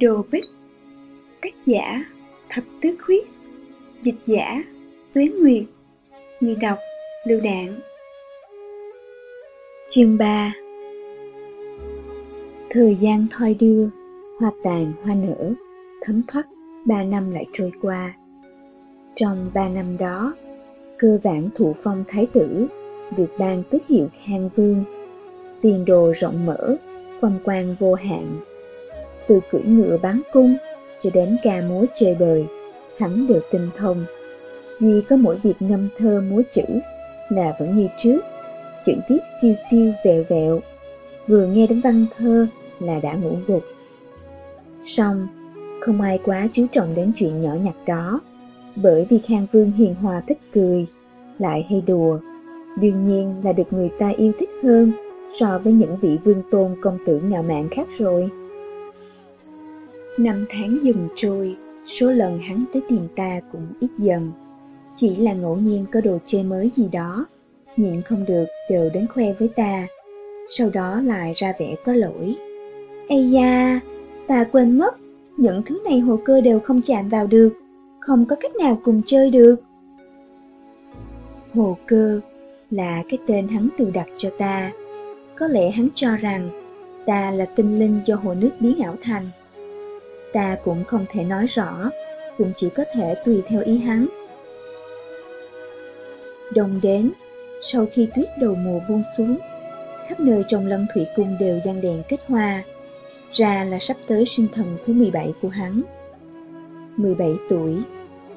Đồ Bích, Tác giả Thập Tứ Khuyết, Dịch giả Tuế Nguyệt, Người đọc Lưu Đạn. Chương 3 Thời gian thoi đưa, Hoa tàn hoa nở, Thấm thoát ba năm lại trôi qua. Trong ba năm đó, Cơ vãn thụ phong thái tử Được ban tước hiệu khang vương. Tiền đồ rộng mở, Phong quan vô hạn từ cưỡi ngựa bán cung cho đến ca múa chơi bời, hắn đều tinh thông. Duy có mỗi việc ngâm thơ múa chữ là vẫn như trước, chữ viết siêu siêu vẹo vẹo, vừa nghe đến văn thơ là đã ngủ gục. song không ai quá chú trọng đến chuyện nhỏ nhặt đó, bởi vì Khang Vương hiền hòa thích cười, lại hay đùa, đương nhiên là được người ta yêu thích hơn so với những vị vương tôn công tử ngạo mạn khác rồi. Năm tháng dần trôi, số lần hắn tới tìm ta cũng ít dần. Chỉ là ngẫu nhiên có đồ chơi mới gì đó, nhịn không được đều đến khoe với ta. Sau đó lại ra vẻ có lỗi. Ây da, ta quên mất, những thứ này hồ cơ đều không chạm vào được, không có cách nào cùng chơi được. Hồ cơ là cái tên hắn tự đặt cho ta. Có lẽ hắn cho rằng ta là tinh linh do hồ nước biến ảo thành ta cũng không thể nói rõ, cũng chỉ có thể tùy theo ý hắn. Đông đến, sau khi tuyết đầu mùa buông xuống, khắp nơi trong lân thủy cung đều gian đèn kết hoa, ra là sắp tới sinh thần thứ 17 của hắn. 17 tuổi,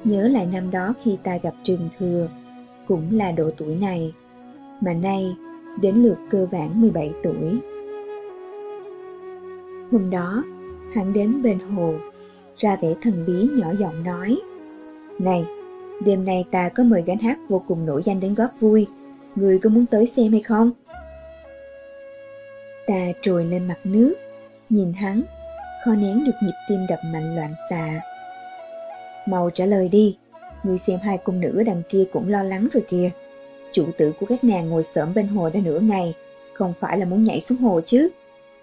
nhớ lại năm đó khi ta gặp Trường Thừa, cũng là độ tuổi này, mà nay đến lượt cơ bản 17 tuổi. Hôm đó, hắn đến bên hồ, ra vẻ thần bí nhỏ giọng nói. Này, đêm nay ta có mời gánh hát vô cùng nổi danh đến góp vui, người có muốn tới xem hay không? Ta trồi lên mặt nước, nhìn hắn, khó nén được nhịp tim đập mạnh loạn xạ. Mau trả lời đi, người xem hai cung nữ đằng kia cũng lo lắng rồi kìa. Chủ tử của các nàng ngồi sớm bên hồ đã nửa ngày, không phải là muốn nhảy xuống hồ chứ.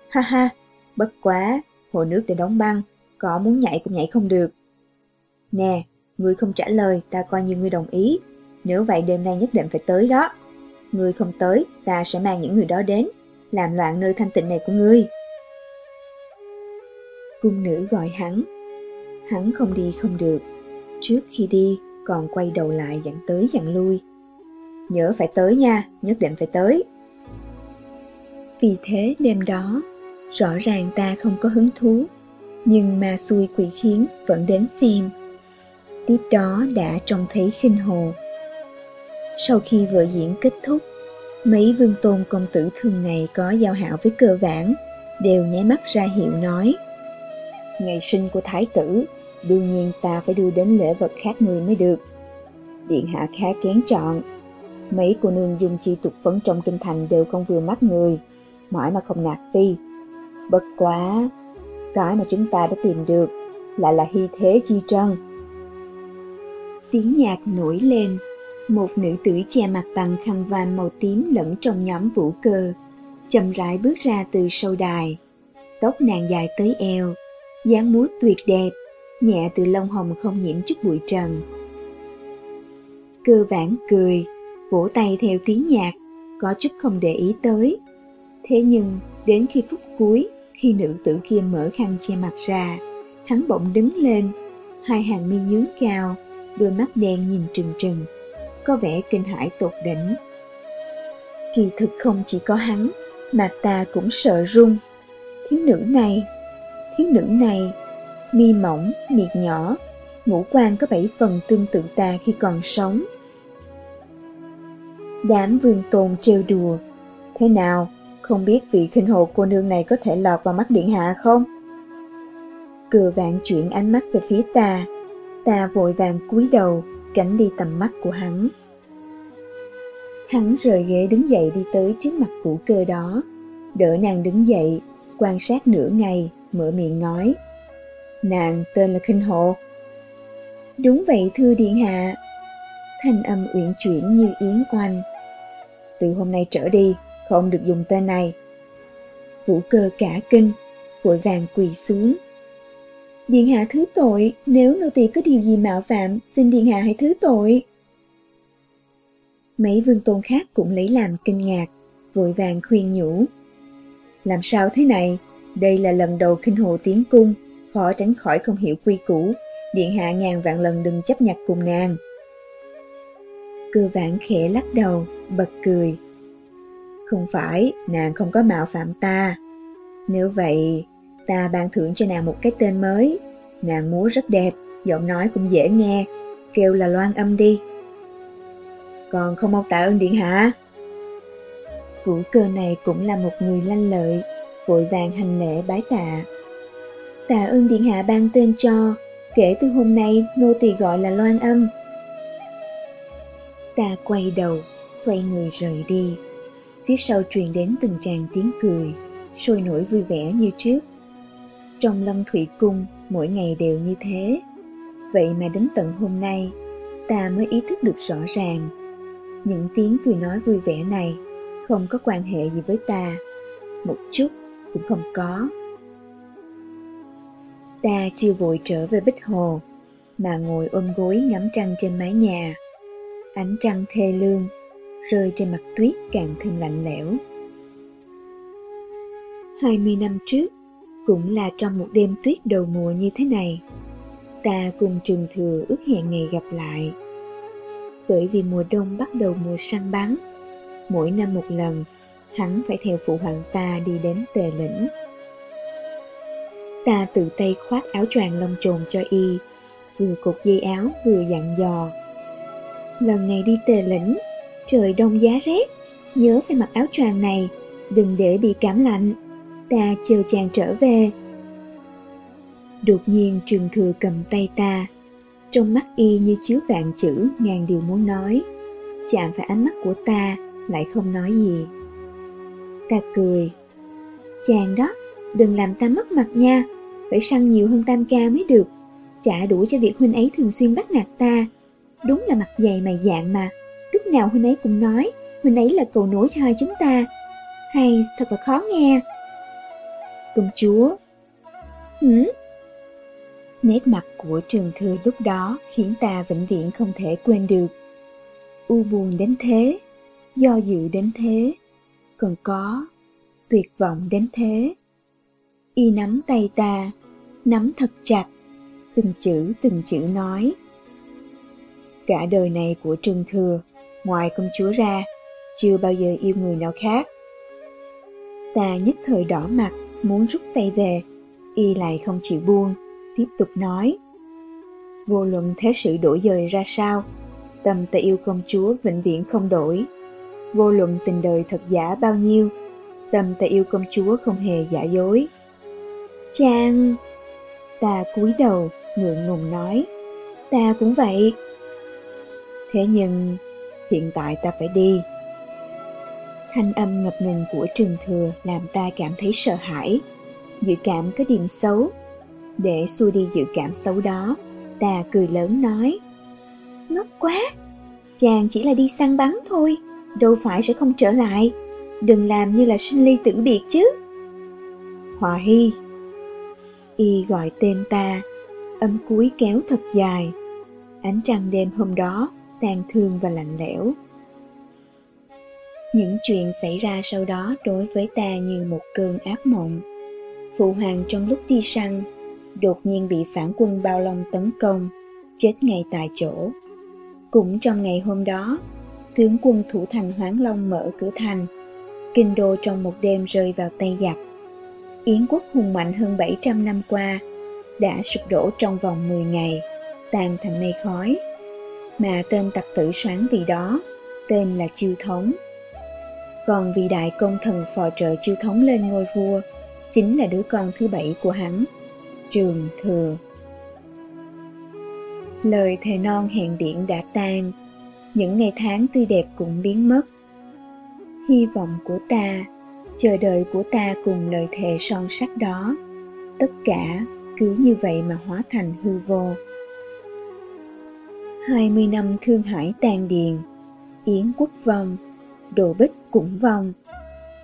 Ha ha, bất quá, hồ nước đã đóng băng, có muốn nhảy cũng nhảy không được. Nè, ngươi không trả lời, ta coi như ngươi đồng ý. Nếu vậy đêm nay nhất định phải tới đó. Ngươi không tới, ta sẽ mang những người đó đến, làm loạn nơi thanh tịnh này của ngươi. Cung nữ gọi hắn. Hắn không đi không được. Trước khi đi, còn quay đầu lại dặn tới dặn lui. Nhớ phải tới nha, nhất định phải tới. Vì thế đêm đó, rõ ràng ta không có hứng thú, nhưng mà xui quỷ khiến vẫn đến xem. Tiếp đó đã trông thấy khinh hồ. Sau khi vở diễn kết thúc, mấy vương tôn công tử thường ngày có giao hảo với cơ vãn, đều nháy mắt ra hiệu nói. Ngày sinh của thái tử, đương nhiên ta phải đưa đến lễ vật khác người mới được. Điện hạ khá kén chọn, mấy cô nương dùng chi tục phấn trong kinh thành đều không vừa mắt người, mãi mà không nạp phi, Bất quá, cái mà chúng ta đã tìm được lại là hy thế chi trân. Tiếng nhạc nổi lên, một nữ tử che mặt bằng khăn van màu tím lẫn trong nhóm vũ cơ, chậm rãi bước ra từ sâu đài. Tóc nàng dài tới eo, dáng múa tuyệt đẹp, nhẹ từ lông hồng không nhiễm chút bụi trần. Cơ vãn cười, vỗ tay theo tiếng nhạc, có chút không để ý tới. Thế nhưng, đến khi phút cuối, khi nữ tử kia mở khăn che mặt ra, hắn bỗng đứng lên, hai hàng mi nhướng cao, đôi mắt đen nhìn trừng trừng, có vẻ kinh hãi tột đỉnh. Kỳ thực không chỉ có hắn, mà ta cũng sợ run. Thiếu nữ này, thiếu nữ này, mi mỏng, miệt nhỏ, ngũ quan có bảy phần tương tự ta khi còn sống. Đám vương tôn trêu đùa, thế nào, không biết vị khinh hồ cô nương này có thể lọt vào mắt điện hạ không? Cừa vạn chuyển ánh mắt về phía ta, ta vội vàng cúi đầu, tránh đi tầm mắt của hắn. Hắn rời ghế đứng dậy đi tới trước mặt vũ cơ đó, đỡ nàng đứng dậy, quan sát nửa ngày, mở miệng nói. Nàng tên là Khinh Hộ. Đúng vậy thưa điện hạ. Thanh âm uyển chuyển như yến oanh. Từ hôm nay trở đi, không được dùng tên này. Vũ cơ cả kinh, vội vàng quỳ xuống. Điện hạ thứ tội, nếu nô tỳ có điều gì mạo phạm, xin điện hạ hãy thứ tội. Mấy vương tôn khác cũng lấy làm kinh ngạc, vội vàng khuyên nhủ. Làm sao thế này? Đây là lần đầu kinh hồ tiến cung, khó tránh khỏi không hiểu quy củ. Điện hạ ngàn vạn lần đừng chấp nhặt cùng nàng. Cư vãn khẽ lắc đầu, bật cười. Không phải, nàng không có mạo phạm ta. Nếu vậy, ta ban thưởng cho nàng một cái tên mới. Nàng múa rất đẹp, giọng nói cũng dễ nghe, kêu là loan âm đi. Còn không mau tạ ơn điện hạ. Vũ cơ này cũng là một người lanh lợi, vội vàng hành lễ bái tạ. Tạ ơn điện hạ ban tên cho, kể từ hôm nay nô tỳ gọi là loan âm. Ta quay đầu, xoay người rời đi. Phía sau truyền đến từng tràng tiếng cười, sôi nổi vui vẻ như trước. Trong lâm thủy cung, mỗi ngày đều như thế. Vậy mà đến tận hôm nay, ta mới ý thức được rõ ràng. Những tiếng cười nói vui vẻ này không có quan hệ gì với ta. Một chút cũng không có. Ta chưa vội trở về Bích Hồ, mà ngồi ôm gối ngắm trăng trên mái nhà. Ánh trăng thê lương, rơi trên mặt tuyết càng thêm lạnh lẽo. Hai mươi năm trước, cũng là trong một đêm tuyết đầu mùa như thế này, ta cùng Trường Thừa ước hẹn ngày gặp lại. Bởi vì mùa đông bắt đầu mùa săn bắn, mỗi năm một lần, hắn phải theo phụ hoàng ta đi đến tề lĩnh. Ta tự tay khoác áo choàng lông trồn cho y, vừa cột dây áo vừa dặn dò. Lần này đi tề lĩnh, trời đông giá rét, nhớ phải mặc áo choàng này, đừng để bị cảm lạnh. Ta chờ chàng trở về. Đột nhiên trường thừa cầm tay ta, trong mắt y như chứa vạn chữ ngàn điều muốn nói. Chạm phải ánh mắt của ta, lại không nói gì. Ta cười. Chàng đó, đừng làm ta mất mặt nha, phải săn nhiều hơn tam ca mới được. Trả đủ cho việc huynh ấy thường xuyên bắt nạt ta. Đúng là mặt dày mày dạng mà, nào huynh ấy cũng nói, huynh ấy là cầu nối cho hai chúng ta. Hay thật là khó nghe. Công chúa. Hử? Nét mặt của trường thư lúc đó khiến ta vĩnh viễn không thể quên được. U buồn đến thế, do dự đến thế, còn có tuyệt vọng đến thế. Y nắm tay ta, nắm thật chặt, từng chữ từng chữ nói. Cả đời này của Trương Thừa, ngoài công chúa ra, chưa bao giờ yêu người nào khác. Ta nhất thời đỏ mặt, muốn rút tay về, y lại không chịu buông, tiếp tục nói. Vô luận thế sự đổi dời ra sao, tâm ta yêu công chúa vĩnh viễn không đổi. Vô luận tình đời thật giả bao nhiêu, tâm ta yêu công chúa không hề giả dối. Chàng... Ta cúi đầu, ngượng ngùng nói. Ta cũng vậy. Thế nhưng, hiện tại ta phải đi. Thanh âm ngập ngừng của trường thừa làm ta cảm thấy sợ hãi. Dự cảm có điểm xấu. Để xua đi dự cảm xấu đó, ta cười lớn nói. Ngốc quá! Chàng chỉ là đi săn bắn thôi đâu phải sẽ không trở lại. Đừng làm như là sinh ly tử biệt chứ. Hòa Hy Y gọi tên ta, âm cuối kéo thật dài. Ánh trăng đêm hôm đó tàn thương và lạnh lẽo. Những chuyện xảy ra sau đó đối với ta như một cơn ác mộng. Phụ hoàng trong lúc đi săn, đột nhiên bị phản quân bao long tấn công, chết ngay tại chỗ. Cũng trong ngày hôm đó, tướng quân thủ thành Hoáng Long mở cửa thành. Kinh đô trong một đêm rơi vào tay giặc. Yến quốc hùng mạnh hơn 700 năm qua, đã sụp đổ trong vòng 10 ngày, tan thành mây khói. Mà tên tặc tử soán vì đó, tên là Chiêu Thống. Còn vì đại công thần phò trợ Chiêu Thống lên ngôi vua, chính là đứa con thứ bảy của hắn, Trường Thừa. Lời thề non hẹn điện đã tan, những ngày tháng tươi đẹp cũng biến mất. Hy vọng của ta, chờ đợi của ta cùng lời thề son sắt đó, tất cả cứ như vậy mà hóa thành hư vô. Hai mươi năm thương hải tàn điền, Yến quốc vong, Đồ Bích cũng vong.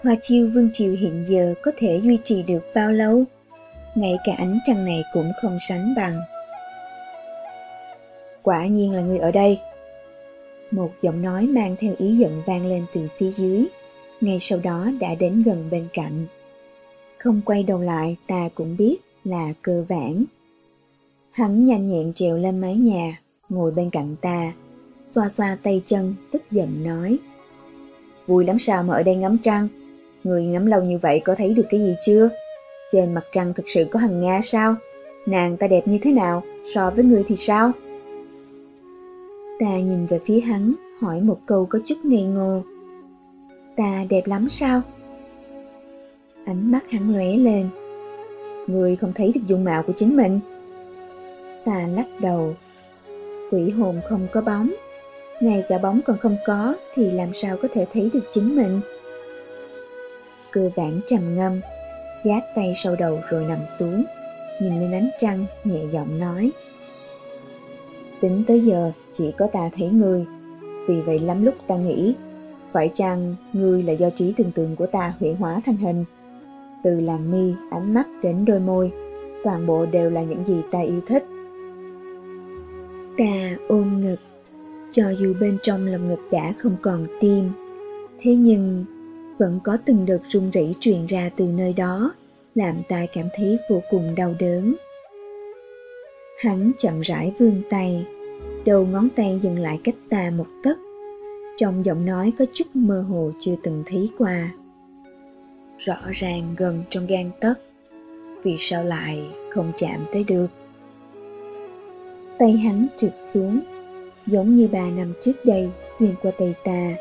Hoa chiêu vương triều hiện giờ có thể duy trì được bao lâu? ngay cả ánh trăng này cũng không sánh bằng. Quả nhiên là người ở đây. Một giọng nói mang theo ý giận vang lên từ phía dưới, ngay sau đó đã đến gần bên cạnh. Không quay đầu lại ta cũng biết là cơ vãn. Hắn nhanh nhẹn trèo lên mái nhà, ngồi bên cạnh ta, xoa xoa tay chân, tức giận nói. Vui lắm sao mà ở đây ngắm trăng? Người ngắm lâu như vậy có thấy được cái gì chưa? Trên mặt trăng thực sự có hằng Nga sao? Nàng ta đẹp như thế nào? So với người thì sao? Ta nhìn về phía hắn, hỏi một câu có chút ngây ngô. Ta đẹp lắm sao? Ánh mắt hắn lóe lên. Người không thấy được dung mạo của chính mình. Ta lắc đầu. Quỷ hồn không có bóng. Ngay cả bóng còn không có thì làm sao có thể thấy được chính mình. Cơ bản trầm ngâm, gác tay sau đầu rồi nằm xuống, nhìn lên ánh trăng, nhẹ giọng nói. Tính tới giờ, chỉ có ta thấy ngươi, vì vậy lắm lúc ta nghĩ, phải chăng ngươi là do trí tưởng tượng của ta huyễn hóa thành hình? Từ làn mi, ánh mắt đến đôi môi, toàn bộ đều là những gì ta yêu thích. Ta ôm ngực, cho dù bên trong lòng ngực đã không còn tim, thế nhưng vẫn có từng đợt rung rẩy truyền ra từ nơi đó, làm ta cảm thấy vô cùng đau đớn. Hắn chậm rãi vươn tay, đầu ngón tay dừng lại cách ta một tấc. Trong giọng nói có chút mơ hồ chưa từng thấy qua. Rõ ràng gần trong gan tấc, vì sao lại không chạm tới được? Tay hắn trượt xuống, giống như ba năm trước đây xuyên qua tay ta,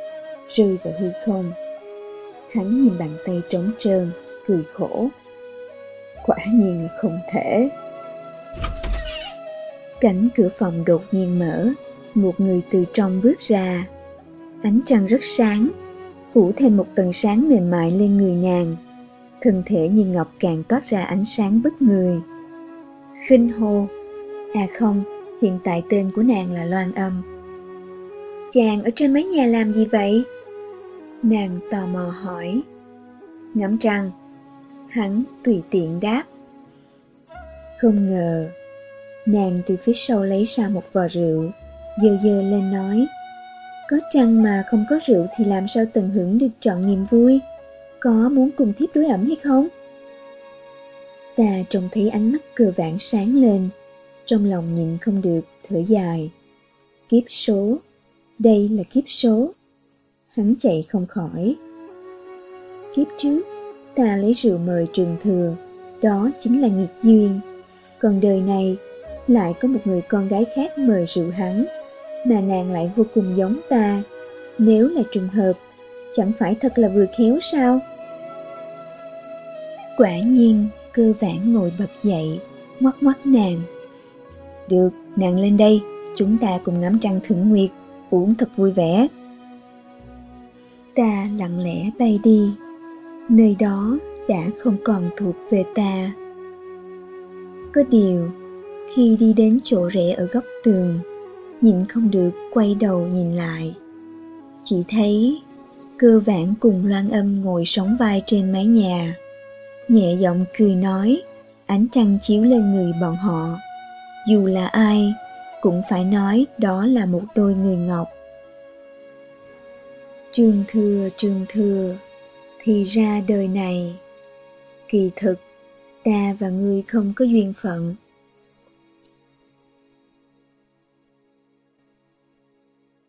rơi vào hư không. Hắn nhìn bàn tay trống trơn, cười khổ. Quả nhiên không thể. Cánh cửa phòng đột nhiên mở, một người từ trong bước ra. Ánh trăng rất sáng, phủ thêm một tầng sáng mềm mại lên người nàng. Thân thể như ngọc càng toát ra ánh sáng bất người. Khinh hô, à không, hiện tại tên của nàng là Loan Âm. Chàng ở trên mái nhà làm gì vậy? Nàng tò mò hỏi. Ngắm trăng. Hắn tùy tiện đáp. Không ngờ, nàng từ phía sau lấy ra một vò rượu, dơ dơ lên nói. Có trăng mà không có rượu thì làm sao tận hưởng được trọn niềm vui? Có muốn cùng thiếp đối ẩm hay không? Ta trông thấy ánh mắt cờ vãn sáng lên, trong lòng nhịn không được, thở dài. Kiếp số, đây là kiếp số hắn chạy không khỏi. Kiếp trước, ta lấy rượu mời trường thừa, đó chính là nghiệt duyên. Còn đời này, lại có một người con gái khác mời rượu hắn, mà nàng lại vô cùng giống ta. Nếu là trùng hợp, chẳng phải thật là vừa khéo sao? Quả nhiên, cơ vãn ngồi bật dậy, ngoắc ngoắc nàng. Được, nàng lên đây, chúng ta cùng ngắm trăng thưởng nguyệt, uống thật vui vẻ. Ta lặng lẽ bay đi. Nơi đó đã không còn thuộc về ta. Có điều khi đi đến chỗ rẽ ở góc tường nhìn không được quay đầu nhìn lại. Chỉ thấy cơ vãn cùng loan âm ngồi sóng vai trên mái nhà. Nhẹ giọng cười nói ánh trăng chiếu lên người bọn họ dù là ai cũng phải nói đó là một đôi người ngọc Trương thừa trương thừa, thì ra đời này, kỳ thực, ta và ngươi không có duyên phận.